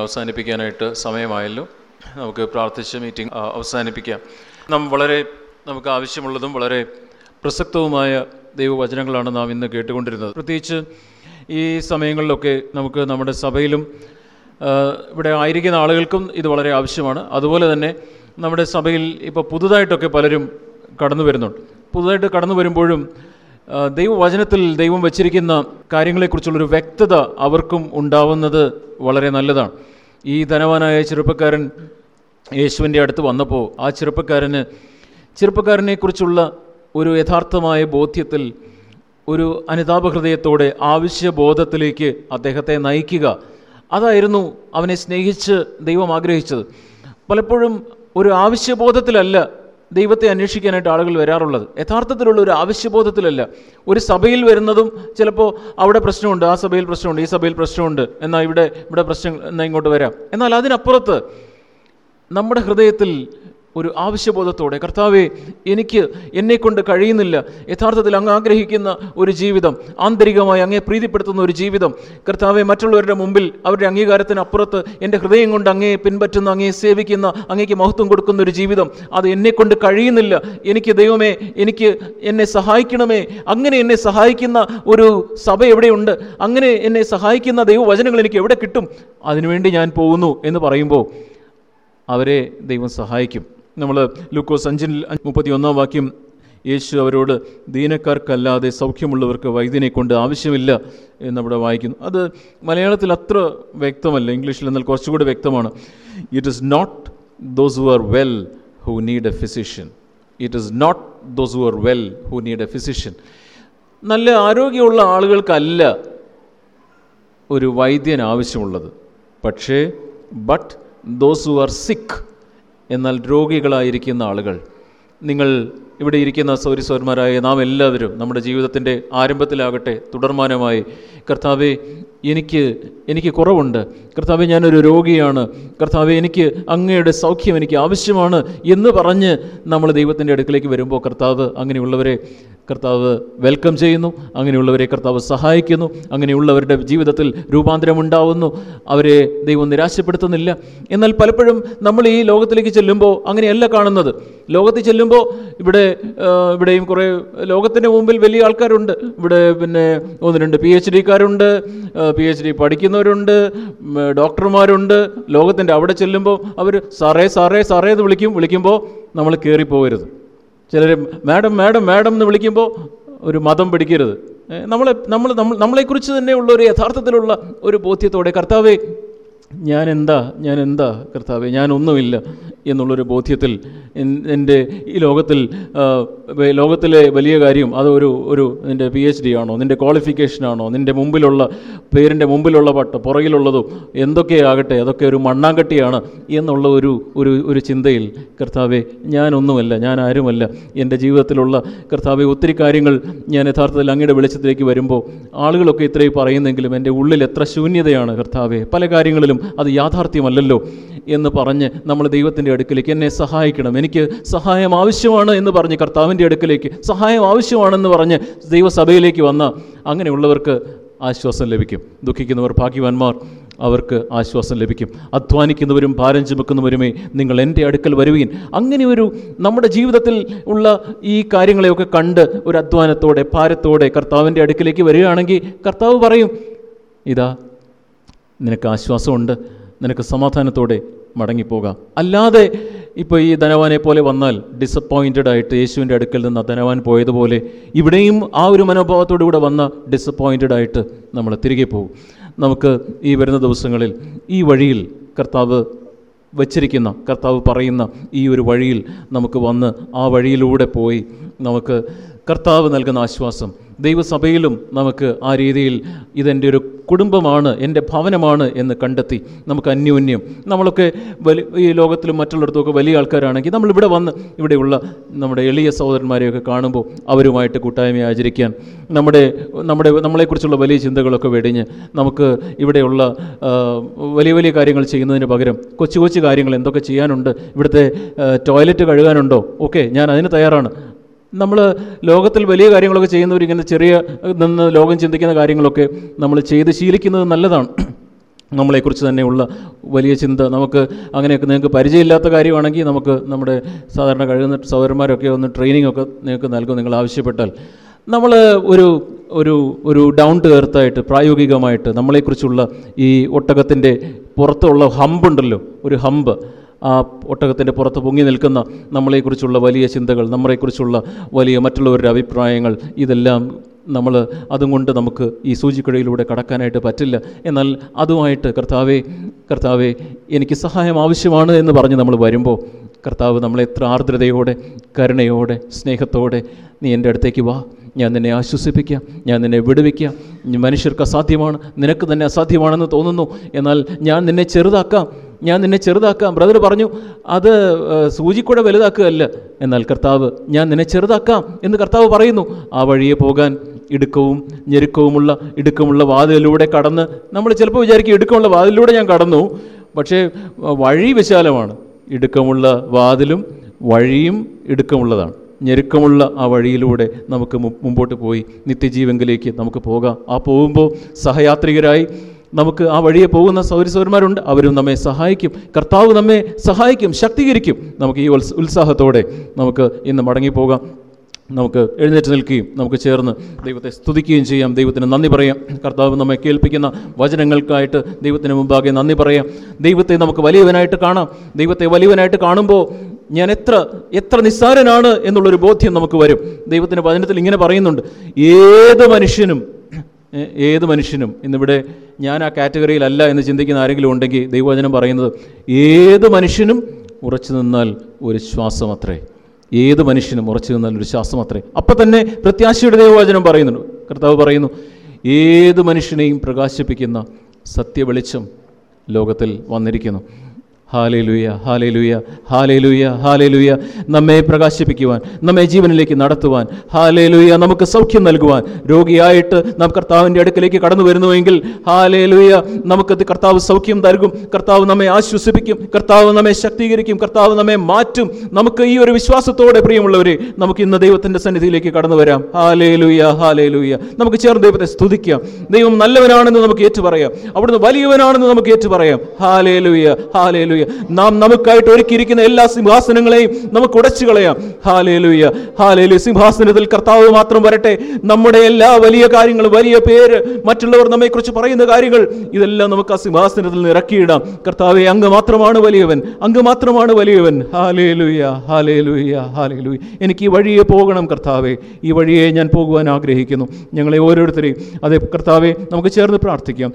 അവസാനിപ്പിക്കാനായിട്ട് സമയമായല്ലോ. നമുക്ക് പ്രാർത്ഥിച്ച മീറ്റിംഗ് അവസാനിപ്പിക്കാം. നാം വളരെ നമുക്ക് ആവശ്യമുള്ളതും വളരെ പ്രസക്തവുമായ ദൈവവചനങ്ങളാണ് നാം ഇന്ന് കേട്ടുകൊണ്ടിരുന്നത്. പ്രത്യേകിച്ച് ഈ സമയങ്ങളിലൊക്കെ നമുക്ക് നമ്മുടെ സഭയിലും ഇവിടെ ആയിരിക്കുന്ന ആളുകൾക്കും ഇത് വളരെ ആവശ്യമാണ്. അതുപോലെ തന്നെ നമ്മുടെ സഭയിൽ ഇപ്പോൾ പുതുതായിട്ടൊക്കെ പലരും കടന്നു വരുന്നുണ്ട് പുതുതായിട്ട് കടന്നു വരുമ്പോഴും ദൈവവചനത്തിൽ ദൈവം വച്ചിരിക്കുന്ന കാര്യങ്ങളെക്കുറിച്ചുള്ളൊരു വ്യക്തത അവർക്കും ഉണ്ടാവുന്നത് വളരെ നല്ലതാണ്. ഈ ധനവാനായ ചെറുപ്പക്കാരൻ യേശുവിന്റെ അടുത്ത് വന്നപ്പോൾ ആ ചെറുപ്പക്കാരന് ചെറുപ്പക്കാരനെക്കുറിച്ചുള്ള ഒരു യഥാർത്ഥമായ ബോധ്യത്തിൽ ഒരു അനുതാപഹൃദയത്തോടെ ആവശ്യബോധത്തിലേക്ക് അദ്ദേഹത്തെ നയിക്കുക. അതായിരുന്നു അവനെ സ്നേഹിച്ച് ദൈവം ആഗ്രഹിച്ചത്. പലപ്പോഴും ഒരു ആവശ്യബോധത്തിലല്ല ദൈവത്തെ അന്വേഷിക്കാനായിട്ട് ആളുകൾ വരാറുള്ളത്. യഥാർത്ഥത്തിലുള്ള ഒരു ആവശ്യബോധത്തിലല്ല. ഒരു സഭയിൽ വരുന്നതും ചിലപ്പോൾ അവിടെ പ്രശ്നമുണ്ട് ആ സഭയിൽ പ്രശ്നമുണ്ട് ഈ സഭയിൽ പ്രശ്നമുണ്ട് എന്നാൽ ഇവിടെ ഇവിടെ പ്രശ്നം എന്നാൽ ഇങ്ങോട്ട് വരാം. എന്നാൽ അതിനപ്പുറത്ത് നമ്മുടെ ഹൃദയത്തിൽ ഒരു ആവശ്യബോധത്തോടെ കർത്താവെ എനിക്ക് എന്നെക്കൊണ്ട് കഴിയുന്നില്ല. യഥാർത്ഥത്തിൽ അങ്ങ് ആഗ്രഹിക്കുന്ന ഒരു ജീവിതം ആന്തരികമായി അങ്ങേ പ്രീതിപ്പെടുത്തുന്ന ഒരു ജീവിതം. കർത്താവെ മറ്റുള്ളവരുടെ മുമ്പിൽ അവരുടെ അംഗീകാരത്തിന് അപ്പുറത്ത് എന്റെ ഹൃദയം കൊണ്ട് അങ്ങേ പിൻപറ്റുന്ന അങ്ങേ സേവിക്കുന്ന അങ്ങേക്ക് മഹത്വം കൊടുക്കുന്ന ഒരു ജീവിതം. അത് എന്നെക്കൊണ്ട് കഴിയുന്നില്ല. എനിക്ക് ദൈവമേ എനിക്ക് എന്നെ സഹായിക്കണമേ. അങ്ങനെ എന്നെ സഹായിക്കുന്ന ഒരു സഭ എവിടെയുണ്ട്? അങ്ങനെ എന്നെ സഹായിക്കുന്ന ദൈവവചനങ്ങൾ എനിക്ക് എവിടെ കിട്ടും? അതിനുവേണ്ടി ഞാൻ പോകുന്നു എന്ന് പറയുമ്പോൾ അവരെ ദൈവം സഹായിക്കും. നമ്മൾ ലൂക്കോസ് അഞ്ചിൽ മുപ്പത്തി ഒന്നാം വാക്യം യേശു അവരോട് ദീനക്കാർക്കല്ലാതെ സൗഖ്യമുള്ളവർക്ക് വൈദ്യനെ കൊണ്ട് ആവശ്യമില്ല എന്നവിടെ വായിക്കുന്നു. അത് മലയാളത്തിൽ അത്ര വ്യക്തമല്ല ഇംഗ്ലീഷിൽ എന്നാൽ കുറച്ചുകൂടി വ്യക്തമാണ്. It is not those who are well who need a physician it is not those who are well who need a physician നല്ല ആരോഗ്യമുള്ള ആളുകൾക്കല്ല ഒരു വൈദ്യൻ ആവശ്യമുള്ളത്. പക്ഷേ ബട്ട് ദോസ് ഹു ആർ സിക്ക് എന്നാൽ രോഗികളായിരിക്കുന്ന ആളുകൾ. നിങ്ങൾ ഇവിടെ ഇരിക്കുന്ന സൗരിസൗരന്മാരായ നാം എല്ലാവരും നമ്മുടെ ജീവിതത്തിന്റെ ആരംഭത്തിലാകട്ടെ തുടർമാനമായി. കർത്താവെ എനിക്ക് എനിക്ക് കുറവുണ്ട്. കർത്താവെ ഞാനൊരു രോഗിയാണ്. കർത്താവെ എനിക്ക് അങ്ങയുടെ സൗഖ്യം എനിക്ക് ആവശ്യമാണ് എന്ന് പറഞ്ഞ് നമ്മൾ ദൈവത്തിന്റെ അടുക്കിലേക്ക് വരുമ്പോൾ കർത്താവ് അങ്ങനെയുള്ളവരെ കർത്താവ് വെൽക്കം ചെയ്യുന്നു. അങ്ങനെയുള്ളവരെ കർത്താവ് സഹായിക്കുന്നു. അങ്ങനെയുള്ളവരുടെ ജീവിതത്തിൽ രൂപാന്തരമുണ്ടാവുന്നു അവരെ ദൈവം നിരാശപ്പെടുത്തുന്നില്ല. എന്നാൽ പലപ്പോഴും നമ്മൾ ഈ ലോകത്തിലേക്ക് ചെല്ലുമ്പോൾ അങ്ങനെയല്ല കാണുന്നത്. ലോകത്തിൽ ചെല്ലുമ്പോൾ ഇവിടെ ഇവിടെയും കുറേ ലോകത്തിന്റെ മുമ്പിൽ വലിയ ആൾക്കാരുണ്ട്. ഇവിടെ പിന്നെ ഒന്ന് രണ്ട് പി എച്ച് ഡിക്കാരുണ്ട് പി എച്ച് ഡി പഠിക്കുന്നവരുണ്ട് ഡോക്ടർമാരുണ്ട്. ലോകത്തിന്റെ അവിടെ ചെല്ലുമ്പോൾ അവർ സാറേ സാറേ സാറേ എന്ന് വിളിക്കും. വിളിക്കുമ്പോൾ നമ്മൾ കയറിപ്പോകരുത്. ചിലർ മാഡം മാഡം മാഡം എന്ന് വിളിക്കുമ്പോൾ ഒരു മതം പിടിക്കരുത്. നമ്മളെ നമ്മൾ നമ്മൾ നമ്മളെക്കുറിച്ച് തന്നെയുള്ള ഒരു യഥാർത്ഥത്തിലുള്ള ഒരു ബോധ്യത്തോടെ കർത്താവേ ഞാൻ എന്താ ഞാൻ എന്താ കർത്താവെ ഞാനൊന്നുമില്ല. എന്നുള്ളൊരു ബോധ്യത്തിൽ എൻ- എന്റെ ഈ ലോകത്തിൽ ലോകത്തിലെ വലിയ കാര്യം അതൊരു ഒരു ഒരു നിന്റെ പി എച്ച് ഡി ആണോ നിന്റെ ക്വാളിഫിക്കേഷനാണോ നിന്റെ മുമ്പിലുള്ള പേരിന്റെ മുമ്പിലുള്ള പട്ട് പുറകിലുള്ളതോ എന്തൊക്കെയാകട്ടെ അതൊക്കെ ഒരു മണ്ണാങ്കട്ടിയാണ് എന്നുള്ള ഒരു ഒരു ഒരു ചിന്തയിൽ കർത്താവെ ഞാനൊന്നുമല്ല ഞാൻ ആരുമല്ല എന്റെ ജീവിതത്തിലുള്ള കർത്താവെ ഒത്തിരി കാര്യങ്ങൾ ഞാൻ യഥാർത്ഥത്തിൽ അങ്ങയുടെ വെളിച്ചത്തിലേക്ക് വരുമ്പോൾ ആളുകളൊക്കെ ഇത്രയും പറയുന്നെങ്കിലും എന്റെ ഉള്ളിൽ എത്ര ശൂന്യതയാണ് കർത്താവെ. പല കാര്യങ്ങളിലും അത് യാഥാർത്ഥ്യമല്ലല്ലോ. എന്ന് പറഞ്ഞ് നമ്മൾ ദൈവത്തിന്റെ അടുക്കിലേക്ക് എന്നെ സഹായിക്കണം. എനിക്ക് സഹായം ആവശ്യമാണ് എന്ന് പറഞ്ഞ് കർത്താവിന്റെ അടുക്കിലേക്ക് സഹായം ആവശ്യമാണെന്ന് പറഞ്ഞ് ദൈവസഭയിലേക്ക് വന്ന അങ്ങനെയുള്ളവർക്ക് ആശ്വാസം ലഭിക്കും. ദുഃഖിക്കുന്നവർ ഭാഗ്യവാന്മാർ അവർക്ക് ആശ്വാസം ലഭിക്കും. അധ്വാനിക്കുന്നവരും ഭാരം ചുമക്കുന്നവരുമേ നിങ്ങൾ എന്റെ അടുക്കൽ വരുവീൻ. അങ്ങനെ ഒരു നമ്മുടെ ജീവിതത്തിൽ ഉള്ള ഈ കാര്യങ്ങളെയൊക്കെ കണ്ട് ഒരു അധ്വാനത്തോടെ ഭാരത്തോടെ കർത്താവിന്റെ അടുക്കിലേക്ക് വരികയാണെങ്കിൽ കർത്താവ് പറയും ഇതാ നിനക്ക് ആശ്വാസമുണ്ട്. നിനക്ക് സമാധാനത്തോടെ മടങ്ങിപ്പോകാം. അല്ലാതെ ഇപ്പോൾ ഈ ധനവാനെ പോലെ വന്നാൽ ഡിസപ്പോയിന്റഡ് ആയിട്ട് യേശുവിന്റെ അടുക്കൽ നിന്ന് ധനവാൻ പോയതുപോലെ ഇവിടെയും ആ ഒരു മനോഭാവത്തോടു കൂടെ വന്ന ഡിസപ്പോയിന്റഡ് ആയിട്ട് നമ്മൾ തിരികെ പോകും. നമുക്ക് ഈ വരുന്ന ദിവസങ്ങളിൽ ഈ വഴിയിൽ കർത്താവ് വച്ചിരിക്കുന്ന കർത്താവ് പറയുന്ന ഈ ഒരു വഴിയിൽ നമുക്ക് വന്ന് ആ വഴിയിലൂടെ പോയി നമുക്ക് കർത്താവ് നൽകുന്ന ആശ്വാസം. ദൈവസഭയിലും നമുക്ക് ആ രീതിയിൽ ഇതെന്റെ ഒരു കുടുംബമാണ് എന്റെ ഭവനമാണ് എന്ന് കണ്ടെത്തി നമുക്ക് അന്യോന്യം നമ്മളൊക്കെ വലി ഈ ലോകത്തിലും മറ്റുള്ളിടത്തുമൊക്കെ വലിയ ആൾക്കാരാണെങ്കിൽ നമ്മളിവിടെ വന്ന് ഇവിടെയുള്ള നമ്മുടെ എളിയ സഹോദരന്മാരെയൊക്കെ കാണുമ്പോൾ അവരുമായിട്ട് കൂട്ടായ്മ ആചരിക്കാൻ നമ്മുടെ നമ്മുടെ നമ്മളെക്കുറിച്ചുള്ള വലിയ ചിന്തകളൊക്കെ വെടിഞ്ഞ് നമുക്ക് ഇവിടെയുള്ള വലിയ വലിയ കാര്യങ്ങൾ ചെയ്യുന്നതിന് പകരം കൊച്ചു കൊച്ചു കാര്യങ്ങൾ എന്തൊക്കെ ചെയ്യാനുണ്ട് ഇവിടുത്തെ ടോയ്ലറ്റ് കഴുകാനുണ്ടോ? ഓക്കെ ഞാൻ അതിന് തയ്യാറാണ്. നമ്മൾ ലോകത്തിൽ വലിയ കാര്യങ്ങളൊക്കെ ചെയ്യുന്നവരിങ്ങനെ ചെറിയ നിന്ന് ലോകം ചിന്തിക്കുന്ന കാര്യങ്ങളൊക്കെ നമ്മൾ ചെയ്ത് ശീലിക്കുന്നത് നല്ലതാണ്. നമ്മളെക്കുറിച്ച് തന്നെയുള്ള വലിയ ചിന്ത. നമുക്ക് അങ്ങനെയൊക്കെ നിങ്ങൾക്ക് പരിചയമില്ലാത്ത കാര്യമാണെങ്കിൽ നമുക്ക് നമ്മുടെ സാധാരണ കഴിയുന്ന സഹോദരന്മാരൊക്കെ ഒന്ന് ട്രെയിനിങ് ഒക്കെ നിങ്ങൾക്ക് നൽകും നിങ്ങൾ ആവശ്യപ്പെട്ടാൽ. നമ്മൾ ഒരു ഒരു ഒരു ഡൗൺ ടു എർത്തായിട്ട് പ്രായോഗികമായിട്ട് നമ്മളെക്കുറിച്ചുള്ള ഈ ഒട്ടകത്തിന്റെ പുറത്തുള്ള ഹമ്പുണ്ടല്ലോ ഒരു ഹമ്പ്. ആ ഒട്ടകത്തിന്റെ പുറത്ത് പൊങ്ങി നിൽക്കുന്ന നമ്മളെക്കുറിച്ചുള്ള വലിയ ചിന്തകൾ നമ്മളെക്കുറിച്ചുള്ള വലിയ മറ്റുള്ളവരുടെ അഭിപ്രായങ്ങൾ ഇതെല്ലാം നമ്മൾ അതും കൊണ്ട് നമുക്ക് ഈ സൂചിക്കുഴയിലൂടെ കടക്കാനായിട്ട് പറ്റില്ല. എന്നാൽ അതുമായിട്ട് കർത്താവെ കർത്താവെ എനിക്ക് സഹായം ആവശ്യമാണ് എന്ന് പറഞ്ഞ് നമ്മൾ വരുമ്പോൾ കർത്താവ് നമ്മളെത്ര ആർദ്രതയോടെ കരുണയോടെ സ്നേഹത്തോടെ നീ എന്റെ അടുത്തേക്ക് വാ. ഞാൻ നിന്നെ ആശ്വസിപ്പിക്കാം ഞാൻ നിന്നെ വിടുവിക്കാം മനുഷ്യർക്ക് അസാധ്യമാണ് നിനക്ക് തന്നെ അസാധ്യമാണെന്ന് തോന്നുന്നു. എന്നാൽ ഞാൻ നിന്നെ ചെറുതാക്കാം ഞാൻ നിന്നെ ചെറുതാക്കാം. ബ്രദർ പറഞ്ഞു അത് സൂചിക്കൂടെ വലുതാക്കുകയല്ല. എന്നാൽ കർത്താവ് ഞാൻ നിന്നെ ചെറുതാക്കാം എന്ന് കർത്താവ് പറയുന്നു. ആ വഴിയെ പോകാൻ ഇടുക്കവും ഞെരുക്കവുമുള്ള ഇടുക്കമുള്ള വാതിലിലൂടെ കടന്ന് നമ്മൾ ചിലപ്പോൾ വിചാരിക്കും ഇടുക്കമുള്ള വാതിലിലൂടെ ഞാൻ കടന്നു. പക്ഷേ വഴി വിശാലമാണ്. ഇടുക്കമുള്ള വാതിലും വഴിയും ഇടുക്കമുള്ളതാണ്. ഞെരുക്കമുള്ള ആ വഴിയിലൂടെ നമുക്ക് മുമ്പോട്ട് പോയി നിത്യജീവങ്കിലേക്ക് നമുക്ക് പോകാം. ആ പോകുമ്പോൾ സഹയാത്രികരായി നമുക്ക് ആ വഴിയെ പോകുന്ന സൗരസൗരന്മാരുണ്ട് അവരും നമ്മെ സഹായിക്കും. കർത്താവ് നമ്മെ സഹായിക്കും ശക്തീകരിക്കും. നമുക്ക് ഈ ഉത്സ ഉത്സാഹത്തോടെ നമുക്ക് ഇന്ന് മടങ്ങിപ്പോകാം. നമുക്ക് എഴുന്നേറ്റ് നിൽക്കുകയും നമുക്ക് ചേർന്ന് ദൈവത്തെ സ്തുതിക്കുകയും ചെയ്യാം. ദൈവത്തിന് നന്ദി പറയാം. കർത്താവ് നമ്മെ കേൾപ്പിക്കുന്ന വചനങ്ങൾക്കായിട്ട് ദൈവത്തിന് മുമ്പാകെ നന്ദി പറയാം. ദൈവത്തെ നമുക്ക് വലിയവനായിട്ട് കാണാം. ദൈവത്തെ വലിയവനായിട്ട് കാണുമ്പോൾ ഞാൻ എത്ര എത്ര നിസ്സാരനാണ് എന്നുള്ളൊരു ബോധ്യം നമുക്ക് വരും. ദൈവത്തിന്റെ വചനത്തിൽ ഇങ്ങനെ പറയുന്നുണ്ട്. ഏത് മനുഷ്യനും ഏത് മനുഷ്യനും ഇന്നിവിടെ ഞാൻ ആ കാറ്റഗറിയിലല്ല എന്ന് ചിന്തിക്കുന്ന ആരെങ്കിലും ഉണ്ടെങ്കിൽ ദൈവവചനം പറയുന്നത് ഏത് മനുഷ്യനും ഉറച്ചു നിന്നാൽ ഒരു ശ്വാസം അത്രേ ഏത് മനുഷ്യനും ഉറച്ചു നിന്നാൽ ഒരു ശ്വാസം അത്രേ അപ്പം തന്നെ പ്രത്യാശയുടെ ദൈവവചനം പറയുന്നുണ്ട്. കർത്താവ് പറയുന്നു ഏത് മനുഷ്യനെയും പ്രകാശിപ്പിക്കുന്ന സത്യവെളിച്ചം ലോകത്തിൽ വന്നിരിക്കുന്നു. Hallelujah hallelujah hallelujah hallelujah. നമ്മെ പ്രകാശിപ്പിക്കുവാൻ നമ്മെ ജീവനിലേക്ക് നടത്തുവാൻ ഹാലേലുയ നമുക്ക് സൗഖ്യം നൽകുവാൻ രോഗിയായിട്ട് നാം കർത്താവിന്റെ അടുക്കലേക്ക് കടന്നു വരുന്നുവെങ്കിൽ ഹാലേലുയ നമുക്കത് കർത്താവ് സൗഖ്യം നൽകും. കർത്താവ് നമ്മെ ആശ്വസിപ്പിക്കും. കർത്താവ് നമ്മെ ശക്തീകരിക്കും. കർത്താവ് നമ്മെ മാറ്റും. നമുക്ക് ഈ ഒരു വിശ്വാസത്തോടെ പ്രിയമുള്ളവരെ നമുക്ക് ഇന്ന് ദൈവത്തിന്റെ സന്നിധിയിലേക്ക് കടന്നു വരാം. Hallelujah hallelujah. നമുക്ക് ചേർന്ന് ദൈവത്തെ സ്തുതിക്കാം. ദൈവം നല്ലവനാണെന്ന് നമുക്ക് ഏറ്റുപറയാം. അവിടുന്ന് വലിയവനാണെന്ന് നമുക്ക് ഏറ്റുപറയാം. Hallelujah hallelujah. നാം നമുക്കായിട്ട് ഒരുക്കിയിരിക്കുന്ന എല്ലാ സിംഹാസനങ്ങളെയും നമുക്ക് ഉടച്ചു കളയാം. ഹാലേലുയ ഹാലേലു സിംഹാസനത്തിൽ കർത്താവ് മാത്രം വരട്ടെ. നമ്മുടെ എല്ലാ വലിയ കാര്യങ്ങളും വലിയ പേര് മറ്റുള്ളവർ നമ്മെക്കുറിച്ച് പറയുന്ന കാര്യങ്ങൾ ഇതെല്ലാം നമുക്ക് ആ സിംഹാസനത്തിൽ ഇറക്കിയിടാം. കർത്താവെ അങ്ങ് മാത്രമാണ് വലിയവൻ. അങ്ങ് മാത്രമാണ് വലിയവൻ. ഹാലേലുയ ഹാലേലുയ ഹാലേലുയ എനിക്ക് ഈ വഴിയെ പോകണം കർത്താവെ. ഈ വഴിയെ ഞാൻ പോകുവാൻ ആഗ്രഹിക്കുന്നു. ഞങ്ങളെ ഓരോരുത്തരെയും. അതെ കർത്താവെ നമുക്ക് ചേർന്ന് പ്രാർത്ഥിക്കാം.